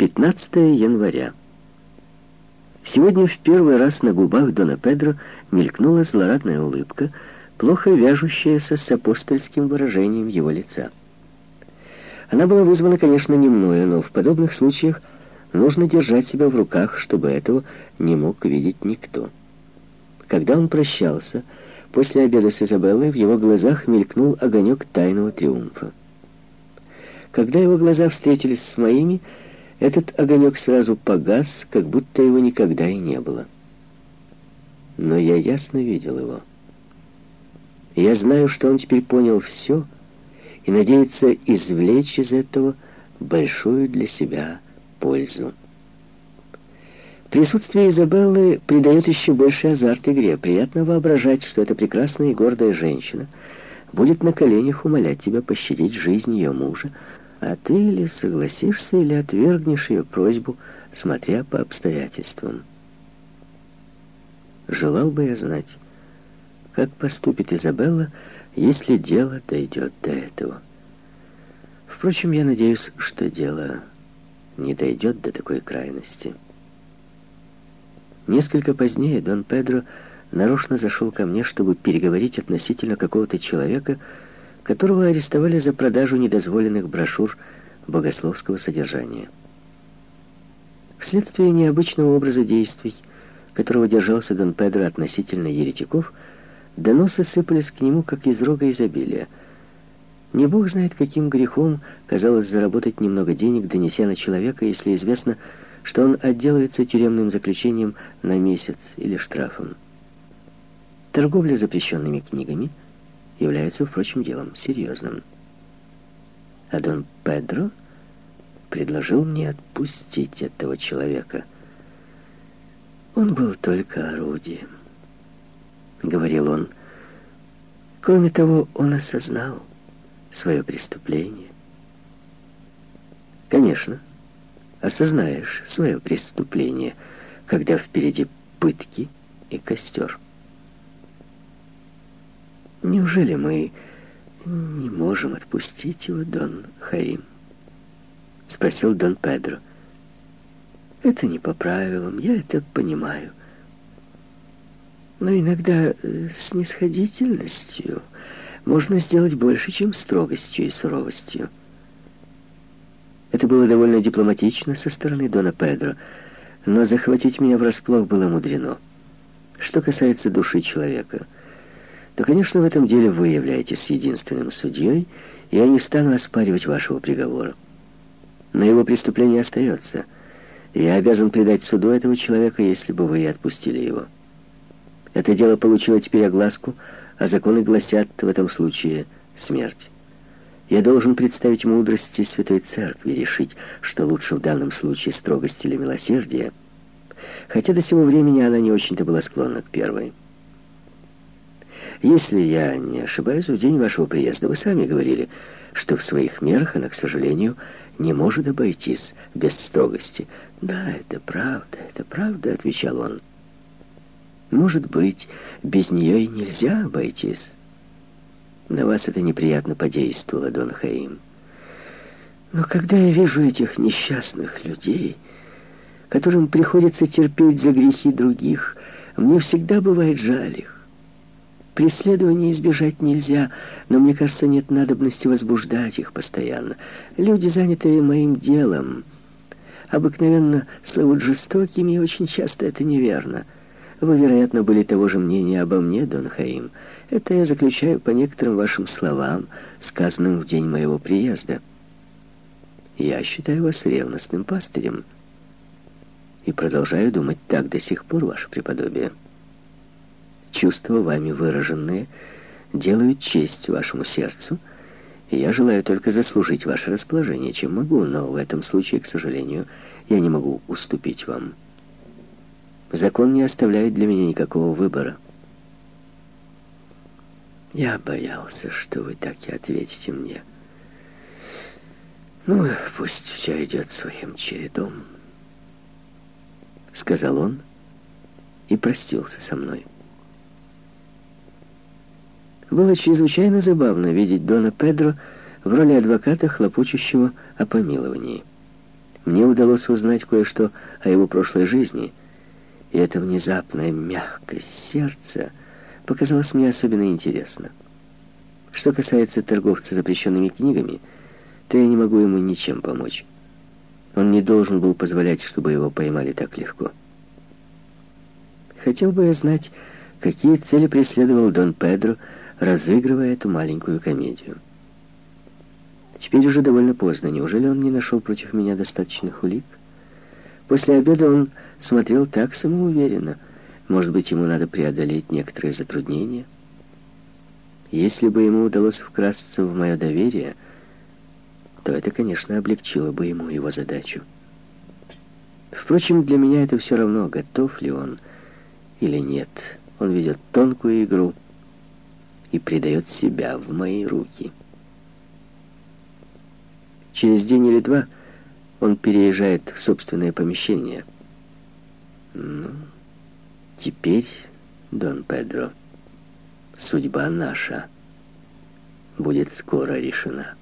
15 января. Сегодня в первый раз на губах Дона Педро мелькнула злорадная улыбка, плохо вяжущаяся с апостольским выражением его лица. Она была вызвана, конечно, не мною, но в подобных случаях нужно держать себя в руках, чтобы этого не мог видеть никто. Когда он прощался, после обеда с Изабеллой в его глазах мелькнул огонек тайного триумфа. Когда его глаза встретились с моими, этот огонек сразу погас, как будто его никогда и не было. Но я ясно видел его. Я знаю, что он теперь понял все и надеется извлечь из этого большую для себя пользу. Присутствие Изабеллы придает еще больше азарт игре. Приятно воображать, что эта прекрасная и гордая женщина будет на коленях умолять тебя пощадить жизнь ее мужа, а ты или согласишься, или отвергнешь ее просьбу, смотря по обстоятельствам. Желал бы я знать, как поступит Изабелла, если дело дойдет до этого. Впрочем, я надеюсь, что дело не дойдет до такой крайности. Несколько позднее Дон Педро нарочно зашел ко мне, чтобы переговорить относительно какого-то человека, которого арестовали за продажу недозволенных брошюр богословского содержания. Вследствие необычного образа действий, которого держался Дон Педро относительно еретиков, доносы сыпались к нему, как из рога изобилия. Не бог знает, каким грехом казалось заработать немного денег, донеся на человека, если известно, что он отделается тюремным заключением на месяц или штрафом. Торговля запрещенными книгами – является, впрочем, делом серьезным. А Дон Педро предложил мне отпустить этого человека. Он был только орудием, говорил он. Кроме того, он осознал свое преступление. Конечно, осознаешь свое преступление, когда впереди пытки и костер. Неужели мы не можем отпустить его, Дон Хаим? Спросил Дон Педро. Это не по правилам, я это понимаю. Но иногда э, снисходительностью можно сделать больше, чем строгостью и суровостью. Это было довольно дипломатично со стороны Дона Педро, но захватить меня врасплох было мудрено. Что касается души человека — то, конечно, в этом деле вы являетесь единственным судьей, и я не стану оспаривать вашего приговора. Но его преступление остается. Я обязан предать суду этого человека, если бы вы и отпустили его. Это дело получило теперь огласку, а законы гласят в этом случае смерть. Я должен представить мудрости Святой Церкви, решить, что лучше в данном случае строгость или милосердие, хотя до сего времени она не очень-то была склонна к первой. Если я не ошибаюсь, в день вашего приезда вы сами говорили, что в своих мерах она, к сожалению, не может обойтись без строгости. Да, это правда, это правда, отвечал он. Может быть, без нее и нельзя обойтись. На вас это неприятно подействовало, Дон Хаим. Но когда я вижу этих несчастных людей, которым приходится терпеть за грехи других, мне всегда бывает жаль их. Преследования избежать нельзя, но мне кажется, нет надобности возбуждать их постоянно. Люди, занятые моим делом, обыкновенно слывут жестокими, и очень часто это неверно. Вы, вероятно, были того же мнения обо мне, Дон Хаим. Это я заключаю по некоторым вашим словам, сказанным в день моего приезда. Я считаю вас ревностным пастырем и продолжаю думать так до сих пор, ваше преподобие. Чувства, вами выраженные, делают честь вашему сердцу, и я желаю только заслужить ваше расположение, чем могу, но в этом случае, к сожалению, я не могу уступить вам. Закон не оставляет для меня никакого выбора. Я боялся, что вы так и ответите мне. Ну, пусть все идет своим чередом, сказал он и простился со мной. Было чрезвычайно забавно видеть Дона Педро в роли адвоката, хлопочущего о помиловании. Мне удалось узнать кое-что о его прошлой жизни, и эта внезапная мягкость сердца показалась мне особенно интересна. Что касается торговца запрещенными книгами, то я не могу ему ничем помочь. Он не должен был позволять, чтобы его поймали так легко. Хотел бы я знать, какие цели преследовал Дон Педро, разыгрывая эту маленькую комедию. Теперь уже довольно поздно. Неужели он не нашел против меня достаточных улик? После обеда он смотрел так самоуверенно. Может быть, ему надо преодолеть некоторые затруднения? Если бы ему удалось вкрасться в мое доверие, то это, конечно, облегчило бы ему его задачу. Впрочем, для меня это все равно, готов ли он или нет. Он ведет тонкую игру и предает себя в мои руки. Через день или два он переезжает в собственное помещение. Ну, теперь, Дон Педро, судьба наша будет скоро решена.